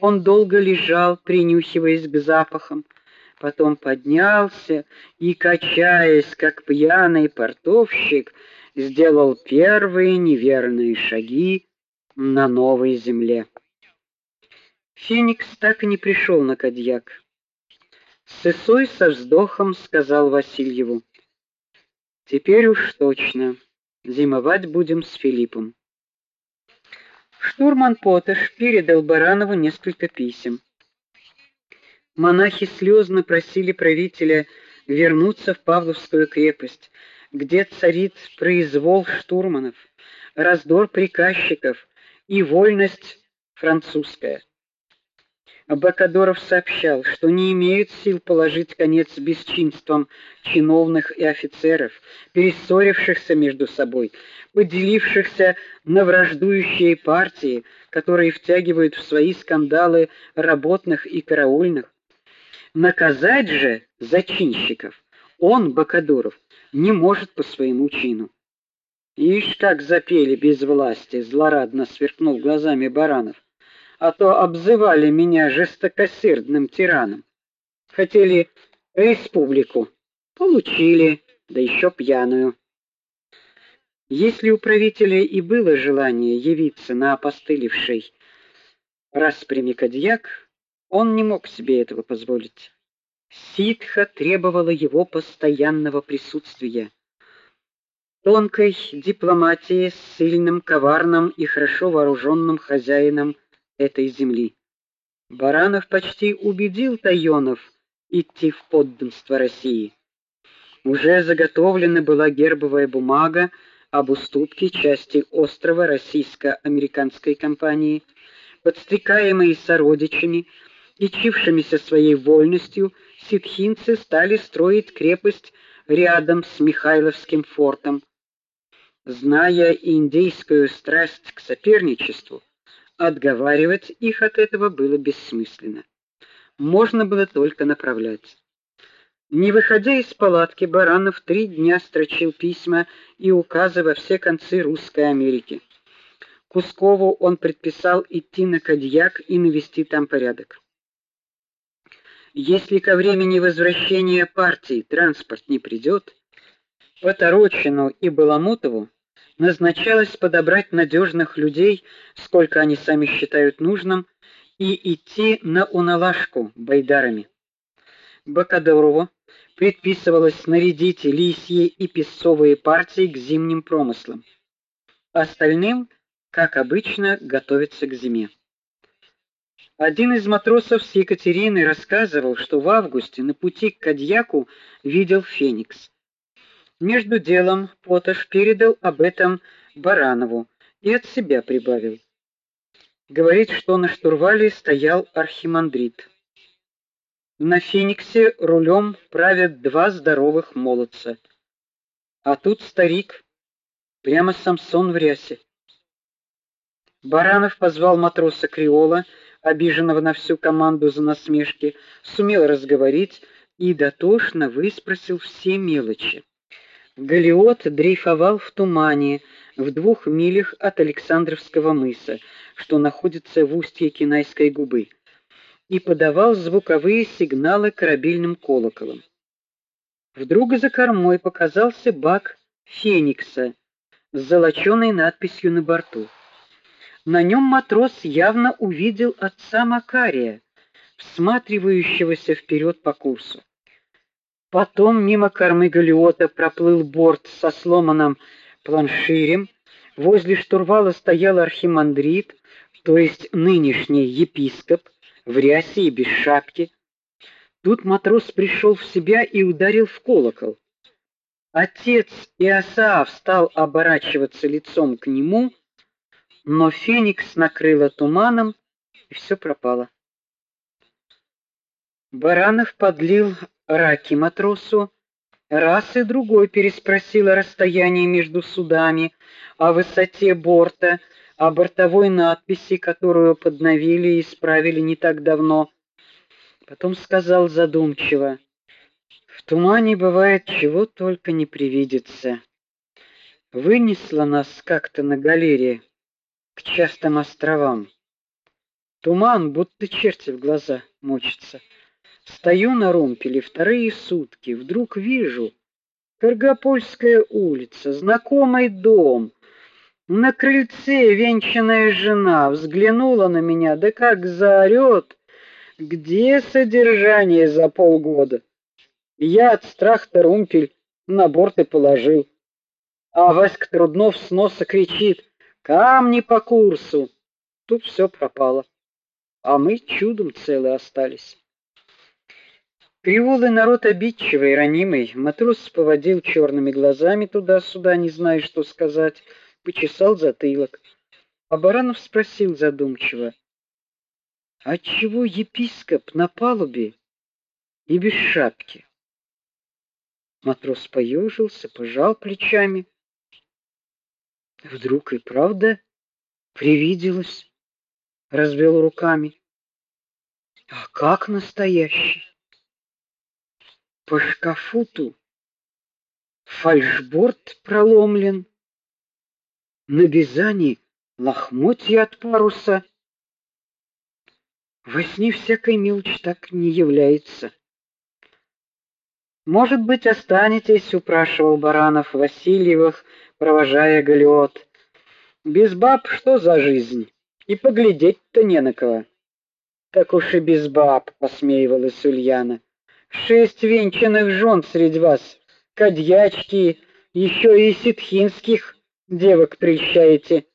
Он долго лежал, принюхиваясь к запахам, потом поднялся и, качаясь, как пьяный портовщик, сделал первые неверные шаги на новой земле. Феникс так и не пришел на Кадьяк. Сысой со вздохом сказал Васильеву: "Теперь уж точно зимовать будем с Филиппом". Штурман Поташ передал Баранову несколько писем. Монахи слезно просили правителя вернуться в Павловскую крепость, где царит произвол штурманов, раздор приказчиков и вольность французская. Бакадоров сообщал, что не имеют сил положить конец бесчинствам чиновных и офицеров, перессорившихся между собой, поделившихся на враждующие партии, которые втягивают в свои скандалы работных и караульных. Наказать же зачинщиков он, Бакадоров, не может по своему чину. Ишь, как запели без власти, злорадно сверкнул глазами Баранов. А то обзывали меня жестокосердным тираном. Хотели республику, получили, да еще пьяную. Если у правителя и было желание явиться на опостылевший распрями Кадьяк, он не мог себе этого позволить. Ситха требовала его постоянного присутствия тонкой дипломатии с сильным, коварным и хорошо вооруженным хозяином этой земли. Баранов почти убедил Тайонов идти в подданство России. Уже заготовлена была гербовая бумага об уступке части острова российско-американской компании, подстрекаемые сородичами и чившимися своей вольностью, ситхинцы стали строить крепость рядом с Михайловским фортом, Зная индейскую страсть к соперничеству, отговаривать их от этого было бессмысленно. Можно было только направлять. Не выходя из палатки, Баранов три дня строчил письма и указы во все концы русской Америки. Кускову он предписал идти на Кадьяк и навести там порядок. Если ко времени возвращения партии транспорт не придет, Поторочину и Баламутову назначалось подобрать надежных людей, сколько они сами считают нужным, и идти на уналашку байдарами. Бакадорову предписывалось нарядить лисьи и песцовые партии к зимним промыслам. Остальным, как обычно, готовиться к зиме. Один из матросов с Екатерины рассказывал, что в августе на пути к Кадьяку видел Феникс. Между делом Поташ передал об этом Баранову и от себя прибавил. Говорит, что на штурвале стоял архимандрит. На Фениксе рулем правят два здоровых молодца. А тут старик, прямо Самсон в рясе. Баранов позвал матроса Криола, обиженного на всю команду за насмешки, сумел разговорить и дотошно выспросил все мелочи. Галиот дрейфовал в тумане в двух милях от Александровского мыса, что находится в устье Кинайской губы, и подавал звуковые сигналы корабельным колоколом. Вдруг за кормой показался бак Феникса с золоченой надписью на борту. На нем матрос явно увидел отца Макария, всматривающегося вперед по курсу. Потом мимо кормы галеота проплыл борт со сломанным планширем. Возле штурвала стоял архимандрит, то есть нынешний епископ, в рясе и без шапки. Тут матрос пришел в себя и ударил в колокол. Отец Иосаф стал оборачиваться лицом к нему, но Феникс накрыло туманом, и все пропало. Баранов подлил раки матросу, раз и другой переспросил о расстоянии между судами, о высоте борта, о бортовой надписи, которую подновили и исправили не так давно. Потом сказал задумчиво: "В тумане бывает чего только не привидится. Вынесло нас как-то на галере к частым островам. Туман, будто черти в глаза мочится. Стою на румпеле вторые сутки, вдруг вижу Каргопольская улица, знакомый дом. На крыльце венчанная жена взглянула на меня, да как заорет, где содержание за полгода. Я от страха румпель на борт и положил. А Васька Труднов с носа кричит: "Камни по курсу!" Тут все пропало. А мы чудом целы остались. Кривулый народ обидчивый, ранимый. Матрос поводил черными глазами туда-сюда, не зная, что сказать, почесал затылок. А Баранов спросил задумчиво: "Отчего епископ на палубе и без шапки?" Матрос поежился, пожал плечами. Вдруг и правда привиделось, развел руками. А как настоящий? По шкафуту фальшборд проломлен, на бизане лохмотья от паруса. Во сне всякой мелочь так не является. Может быть, останетесь, упрашивал Баранов Васильевых, провожая галеот. Без баб что за жизнь? И поглядеть-то не на кого. Так уж и без баб, посмеивалась Ульяна. Шесть венчанных жен среди вас, кадьячки, еще и ситхинских девок прельщаете.